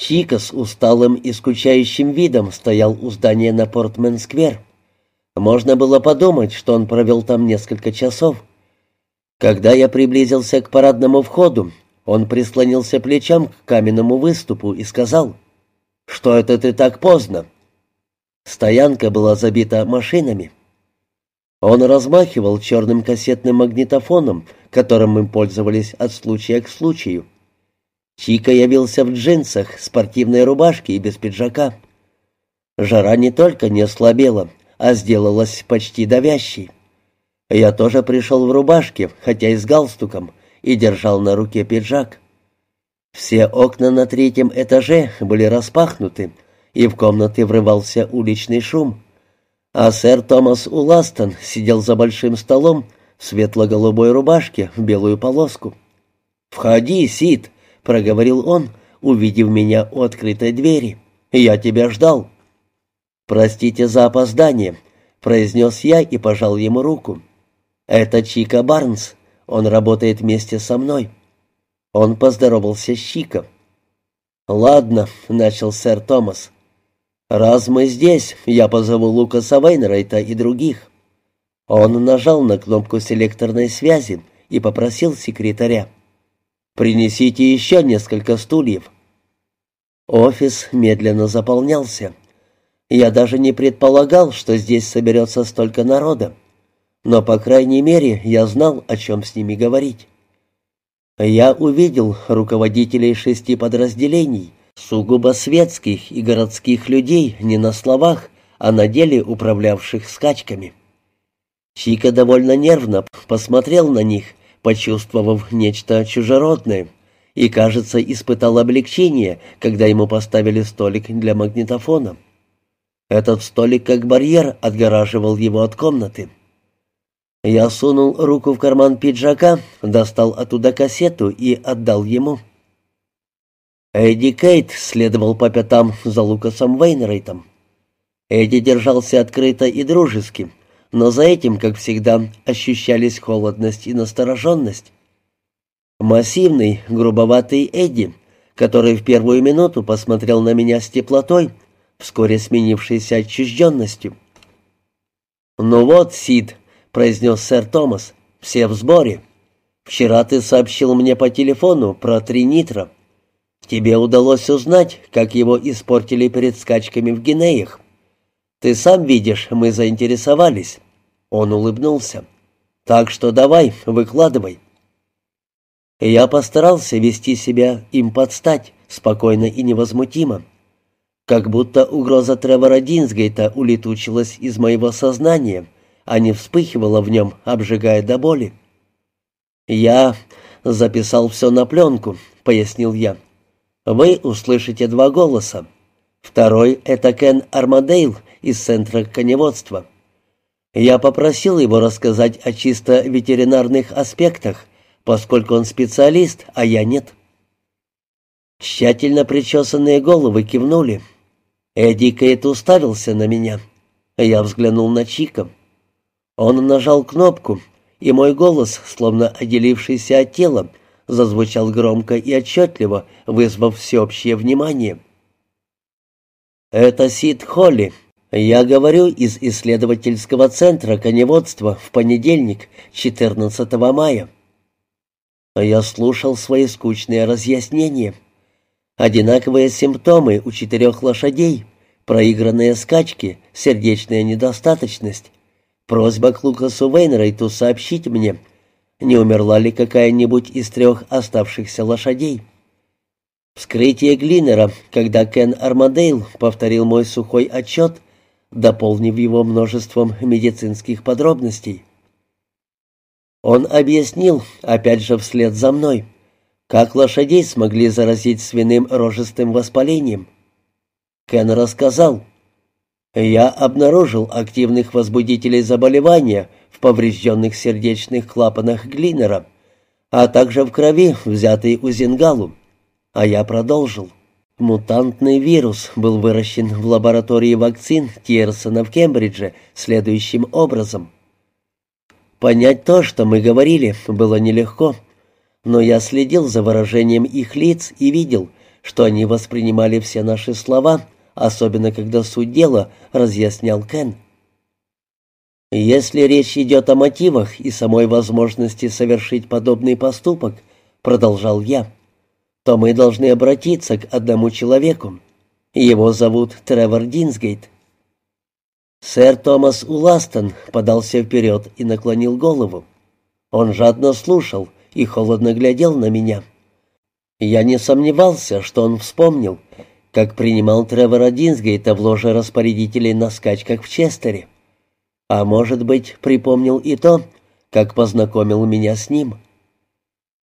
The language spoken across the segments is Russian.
Чика с усталым и скучающим видом стоял у здания на Портмен-сквер. Можно было подумать, что он провел там несколько часов. Когда я приблизился к парадному входу, он прислонился плечом к каменному выступу и сказал, «Что это ты так поздно?» Стоянка была забита машинами. Он размахивал черным кассетным магнитофоном, которым мы пользовались от случая к случаю. Чика явился в джинсах, спортивной рубашке и без пиджака. Жара не только не ослабела, а сделалась почти давящей. Я тоже пришел в рубашке, хотя и с галстуком, и держал на руке пиджак. Все окна на третьем этаже были распахнуты, и в комнаты врывался уличный шум. А сэр Томас Уластон сидел за большим столом в светло-голубой рубашке в белую полоску. «Входи, Сид», — проговорил он, увидев меня у открытой двери. «Я тебя ждал». «Простите за опоздание», — произнес я и пожал ему руку. «Это Чика Барнс. Он работает вместе со мной». Он поздоровался с Чиком. «Ладно», — начал сэр Томас. «Раз мы здесь, я позову Лукаса Вейнрейта и других». Он нажал на кнопку селекторной связи и попросил секретаря. «Принесите еще несколько стульев». Офис медленно заполнялся. Я даже не предполагал, что здесь соберется столько народа. Но, по крайней мере, я знал, о чем с ними говорить. Я увидел руководителей шести подразделений, сугубо светских и городских людей не на словах, а на деле управлявших скачками. Чика довольно нервно посмотрел на них, почувствовав нечто чужеродное, и, кажется, испытал облегчение, когда ему поставили столик для магнитофона. Этот столик как барьер отгораживал его от комнаты. Я сунул руку в карман пиджака, достал оттуда кассету и отдал ему. Эдди Кейт следовал по пятам за Лукасом Вейнрейтом. Эдди держался открыто и дружески, но за этим, как всегда, ощущались холодность и настороженность. Массивный, грубоватый Эдди, который в первую минуту посмотрел на меня с теплотой, вскоре сменившейся отчужденностью. «Ну вот, Сид», — произнес сэр Томас, — «все в сборе. Вчера ты сообщил мне по телефону про три нитра». Тебе удалось узнать, как его испортили перед скачками в Гинеях. Ты сам видишь, мы заинтересовались. Он улыбнулся. Так что давай, выкладывай. Я постарался вести себя им под стать, спокойно и невозмутимо. Как будто угроза Тревора Динсгейта улетучилась из моего сознания, а не вспыхивала в нем, обжигая до боли. «Я записал все на пленку», — пояснил я. Вы услышите два голоса. Второй — это Кен Армадейл из Центра коневодства. Я попросил его рассказать о чисто ветеринарных аспектах, поскольку он специалист, а я нет. Тщательно причесанные головы кивнули. Эдди Кейт уставился на меня. Я взглянул на Чика. Он нажал кнопку, и мой голос, словно отделившийся от тела, зазвучал громко и отчетливо, вызвав всеобщее внимание. «Это Сид Холли. Я говорю из исследовательского центра коневодства в понедельник, 14 мая». Я слушал свои скучные разъяснения. Одинаковые симптомы у четырех лошадей, проигранные скачки, сердечная недостаточность. Просьба к Лукасу Вейнрейту сообщить мне, не умерла ли какая-нибудь из трех оставшихся лошадей. Вскрытие Глинера, когда Кен Армадейл повторил мой сухой отчет, дополнив его множеством медицинских подробностей. Он объяснил, опять же вслед за мной, как лошадей смогли заразить свиным рожистым воспалением. Кен рассказал, «Я обнаружил активных возбудителей заболевания в поврежденных сердечных клапанах Глинера, а также в крови, взятой у Зингалу. А я продолжил. Мутантный вирус был выращен в лаборатории вакцин Тьерсона в Кембридже следующим образом. Понять то, что мы говорили, было нелегко, но я следил за выражением их лиц и видел, что они воспринимали все наши слова, особенно когда суть дела разъяснял Кен. «Если речь идет о мотивах и самой возможности совершить подобный поступок», — продолжал я, — «то мы должны обратиться к одному человеку. Его зовут Тревор Динсгейт». Сэр Томас Уластон подался вперед и наклонил голову. Он жадно слушал и холодно глядел на меня. Я не сомневался, что он вспомнил, как принимал Тревора Динсгейта в ложе распорядителей на скачках в Честере. А может быть, припомнил и то, как познакомил меня с ним.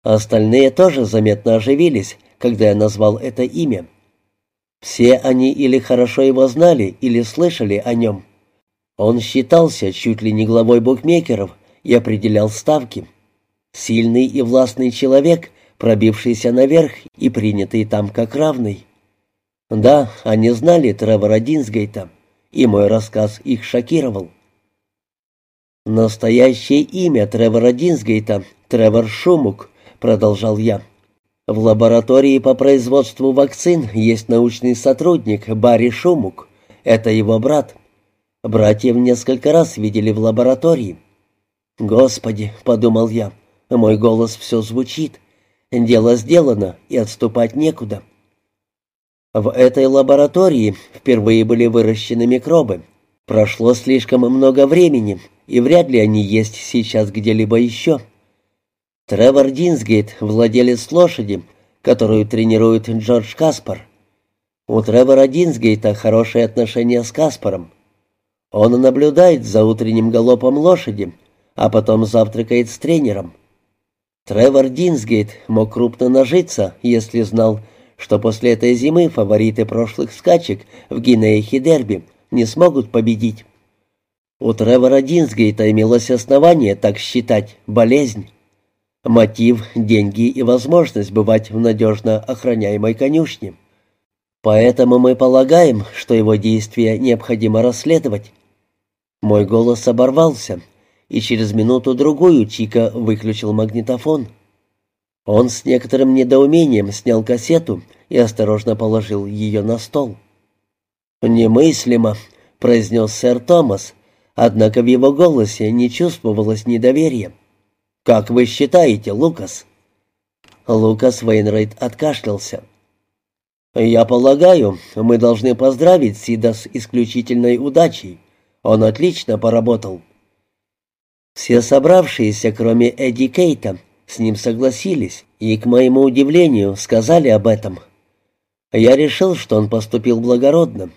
Остальные тоже заметно оживились, когда я назвал это имя. Все они или хорошо его знали, или слышали о нем. Он считался чуть ли не главой букмекеров и определял ставки. Сильный и властный человек, пробившийся наверх и принятый там как равный. Да, они знали Тревора Динсгейта, и мой рассказ их шокировал. «Настоящее имя Тревора Динсгейта — Тревор Шумук», — продолжал я. «В лаборатории по производству вакцин есть научный сотрудник Барри Шумук. Это его брат. Братьев несколько раз видели в лаборатории. «Господи», — подумал я, — «мой голос все звучит. Дело сделано, и отступать некуда». В этой лаборатории впервые были выращены микробы. Прошло слишком много времени, и вряд ли они есть сейчас где-либо еще. Тревор Динсгейт — владелец лошади, которую тренирует Джордж Каспар. У Тревора Динсгейта хорошие отношения с Каспаром. Он наблюдает за утренним галопом лошади, а потом завтракает с тренером. Тревор Динсгейт мог крупно нажиться, если знал, что после этой зимы фавориты прошлых скачек в Гинеях и Дерби не смогут победить. У Тревора Динсгейта имелось основание так считать болезнь. Мотив, деньги и возможность бывать в надежно охраняемой конюшне. Поэтому мы полагаем, что его действия необходимо расследовать. Мой голос оборвался, и через минуту-другую Чика выключил магнитофон. Он с некоторым недоумением снял кассету и осторожно положил ее на стол. «Немыслимо», — произнес сэр Томас, однако в его голосе не чувствовалось недоверия. «Как вы считаете, Лукас?» Лукас Вейнрайт откашлялся. «Я полагаю, мы должны поздравить Сида с исключительной удачей. Он отлично поработал. Все собравшиеся, кроме Эдди Кейта, с ним согласились и, к моему удивлению, сказали об этом. Я решил, что он поступил благородно,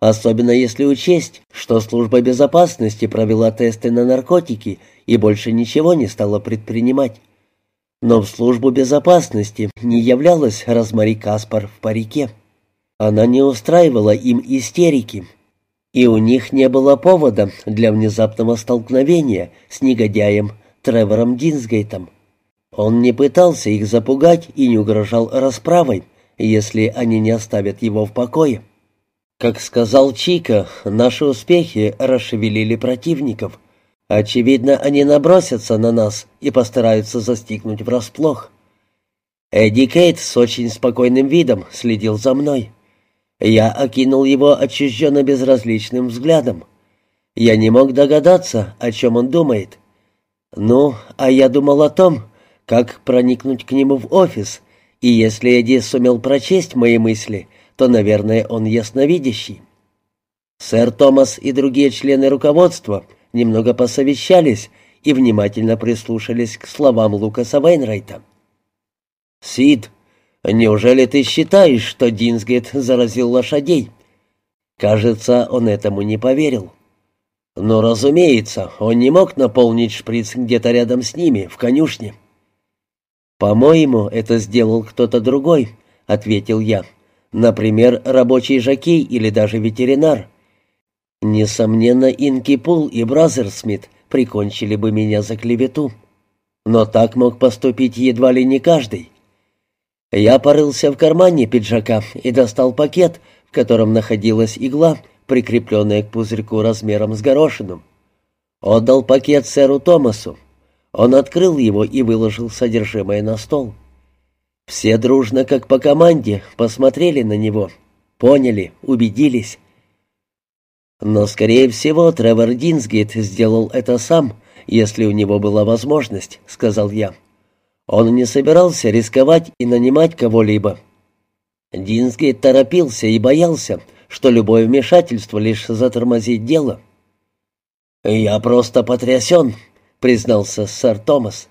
особенно если учесть, что служба безопасности провела тесты на наркотики и больше ничего не стала предпринимать. Но в службу безопасности не являлась Розмари Каспар в парике. Она не устраивала им истерики, и у них не было повода для внезапного столкновения с негодяем Тревором Динсгейтом. Он не пытался их запугать и не угрожал расправой, если они не оставят его в покое. Как сказал Чика, наши успехи расшевелили противников. Очевидно, они набросятся на нас и постараются застигнуть врасплох. Эдди Кейт с очень спокойным видом следил за мной. Я окинул его отчужденно безразличным взглядом. Я не мог догадаться, о чем он думает. Ну, а я думал о том, как проникнуть к нему в офис, и если Эдди сумел прочесть мои мысли, то, наверное, он ясновидящий. Сэр Томас и другие члены руководства немного посовещались и внимательно прислушались к словам Лукаса Вейнрайта. «Сид, Неужели ты считаешь, что Динсгейт заразил лошадей?» Кажется, он этому не поверил. Но, разумеется, он не мог наполнить шприц где-то рядом с ними, в конюшне. «По-моему, это сделал кто-то другой», — ответил я. «Например, рабочий жокей или даже ветеринар. Несомненно, Инкипул и Бразерсмит прикончили бы меня за клевету. Но так мог поступить едва ли не каждый. Я порылся в кармане пиджака и достал пакет, в котором находилась игла, прикрепленная к пузырьку размером с горошину. Отдал пакет сэру Томасу. Он открыл его и выложил содержимое на стол. Все дружно, как по команде, посмотрели на него. Поняли, убедились. Но, скорее всего, Тревор Динсгейт сделал это сам, если у него была возможность, сказал я. Он не собирался рисковать и нанимать кого-либо. Динсгейт торопился и боялся, что любое вмешательство лишь затормозит дело. «Я просто потрясен», — признался сэр Томас.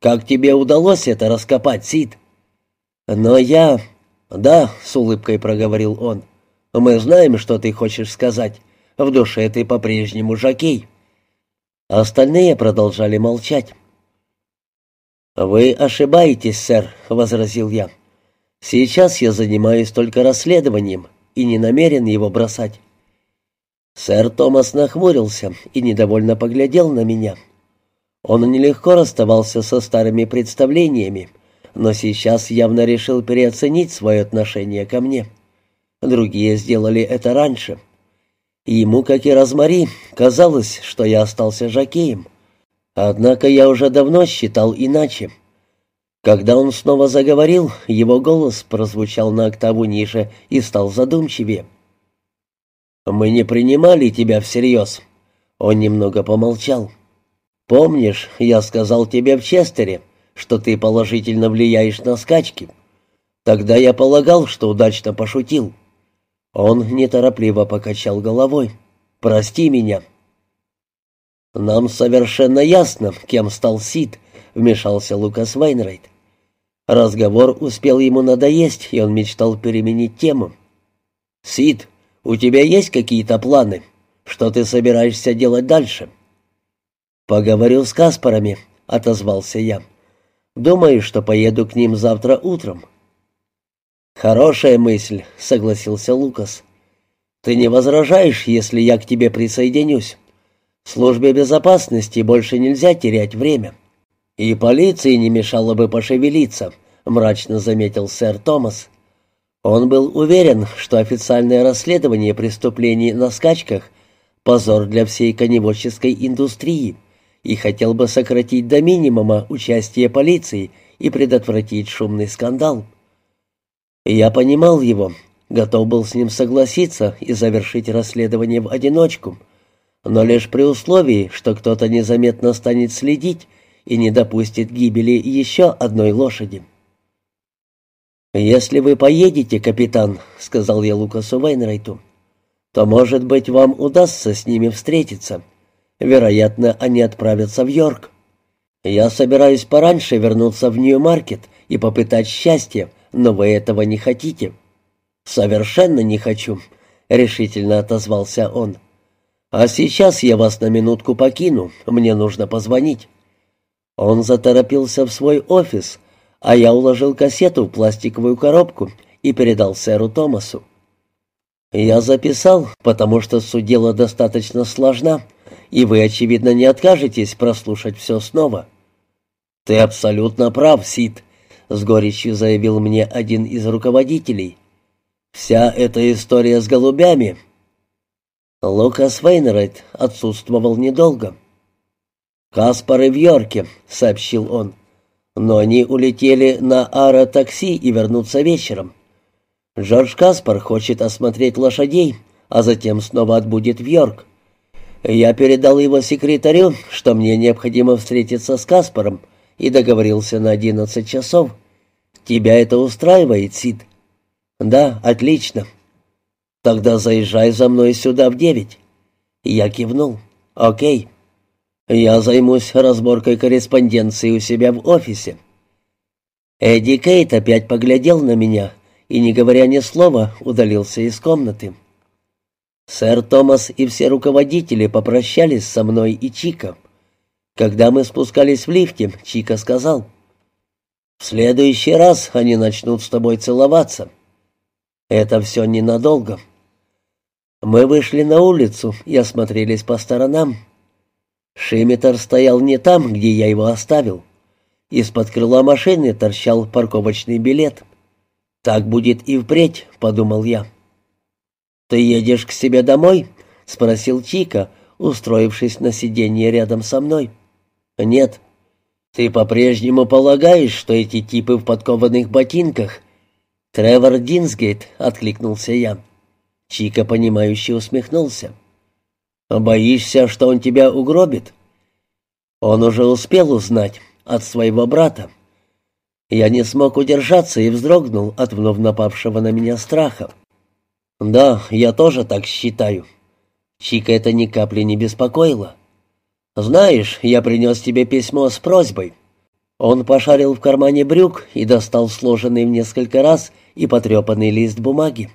«Как тебе удалось это раскопать, Сид?» «Но я...» «Да», — с улыбкой проговорил он. «Мы знаем, что ты хочешь сказать. В душе ты по-прежнему жокей». Остальные продолжали молчать. «Вы ошибаетесь, сэр», — возразил я. «Сейчас я занимаюсь только расследованием и не намерен его бросать». Сэр Томас нахмурился и недовольно поглядел на меня. Он нелегко расставался со старыми представлениями, но сейчас явно решил переоценить свое отношение ко мне. Другие сделали это раньше. Ему, как и Розмари, казалось, что я остался жакеем. Однако я уже давно считал иначе. Когда он снова заговорил, его голос прозвучал на октаву ниже и стал задумчивее. «Мы не принимали тебя всерьез». Он немного помолчал. «Помнишь, я сказал тебе в Честере, что ты положительно влияешь на скачки. Тогда я полагал, что удачно пошутил. Он неторопливо покачал головой. «Прости меня». «Нам совершенно ясно, кем стал Сид», — вмешался Лукас Вайнрайт. Разговор успел ему надоесть, и он мечтал переменить тему. «Сид, у тебя есть какие-то планы? Что ты собираешься делать дальше?» «Поговорю с Каспарами», — отозвался я. Думаю, что поеду к ним завтра утром». «Хорошая мысль», — согласился Лукас. «Ты не возражаешь, если я к тебе присоединюсь? Службе безопасности больше нельзя терять время. И полиции не мешало бы пошевелиться», — мрачно заметил сэр Томас. Он был уверен, что официальное расследование преступлений на скачках — позор для всей коневодческой индустрии — и хотел бы сократить до минимума участие полиции и предотвратить шумный скандал. Я понимал его, готов был с ним согласиться и завершить расследование в одиночку, но лишь при условии, что кто-то незаметно станет следить и не допустит гибели еще одной лошади. «Если вы поедете, капитан», — сказал я Лукасу Вайнрайту, — «то, может быть, вам удастся с ними встретиться». Вероятно, они отправятся в Йорк. Я собираюсь пораньше вернуться в Нью-Маркет и попытать счастье, но вы этого не хотите». «Совершенно не хочу», — решительно отозвался он. «А сейчас я вас на минутку покину, мне нужно позвонить». Он заторопился в свой офис, а я уложил кассету в пластиковую коробку и передал сэру Томасу. Я записал, потому что суть дела достаточно сложна, и вы, очевидно, не откажетесь прослушать все снова». «Ты абсолютно прав, Сид», — с горечью заявил мне один из руководителей. «Вся эта история с голубями...» Лукас Вейнрайт отсутствовал недолго. «Каспары в Йорке», — сообщил он. «Но они улетели на аэротакси и вернутся вечером. Джордж Каспар хочет осмотреть лошадей, а затем снова отбудет в Йорк. Я передал его секретарю, что мне необходимо встретиться с Каспаром, и договорился на одиннадцать часов. Тебя это устраивает, Сид? Да, отлично. Тогда заезжай за мной сюда в девять. Я кивнул. Окей. Я займусь разборкой корреспонденции у себя в офисе. Эдди Кейт опять поглядел на меня и, не говоря ни слова, удалился из комнаты. Сэр Томас и все руководители попрощались со мной и Чика. Когда мы спускались в лифте, Чика сказал, «В следующий раз они начнут с тобой целоваться». Это все ненадолго. Мы вышли на улицу и осмотрелись по сторонам. Шимитер стоял не там, где я его оставил. Из-под крыла машины торчал парковочный билет. «Так будет и впредь», — подумал я. «Ты едешь к себе домой?» — спросил Чика, устроившись на сиденье рядом со мной. «Нет». «Ты по-прежнему полагаешь, что эти типы в подкованных ботинках?» «Тревор Динсгейт», — откликнулся я. Чика, понимающе усмехнулся. «Боишься, что он тебя угробит?» Он уже успел узнать от своего брата. Я не смог удержаться и вздрогнул от вновь напавшего на меня страха. «Да, я тоже так считаю». Чика это ни капли не беспокоило. «Знаешь, я принес тебе письмо с просьбой». Он пошарил в кармане брюк и достал сложенный в несколько раз и потрепанный лист бумаги.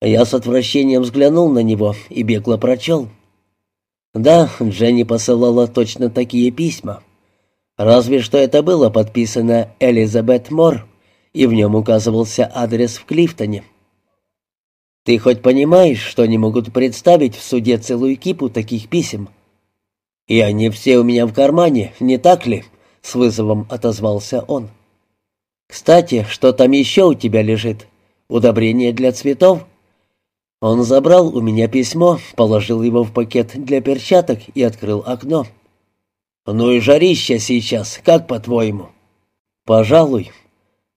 Я с отвращением взглянул на него и бегло прочел. Да, Дженни посылала точно такие письма. Разве что это было подписано Элизабет Мор, и в нем указывался адрес в Клифтоне. «Ты хоть понимаешь, что они могут представить в суде целую кипу таких писем?» «И они все у меня в кармане, не так ли?» — с вызовом отозвался он. «Кстати, что там еще у тебя лежит? Удобрение для цветов?» Он забрал у меня письмо, положил его в пакет для перчаток и открыл окно. «Ну и жарища сейчас, как по-твоему?» «Пожалуй».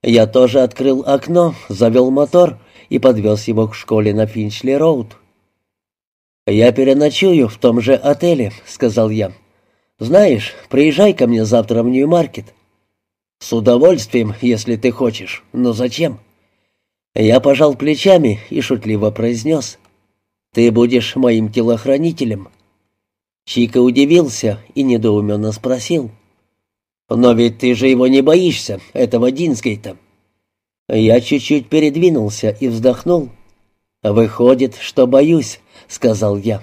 Я тоже открыл окно, завел мотор и подвез его к школе на Финчли-Роуд. «Я переночую в том же отеле», — сказал я. «Знаешь, приезжай ко мне завтра в Нью-Маркет». «С удовольствием, если ты хочешь. Но зачем?» Я пожал плечами и шутливо произнес. «Ты будешь моим телохранителем». Чика удивился и недоуменно спросил. «Но ведь ты же его не боишься, этого Динсгейта». Я чуть-чуть передвинулся и вздохнул. «Выходит, что боюсь», — сказал я.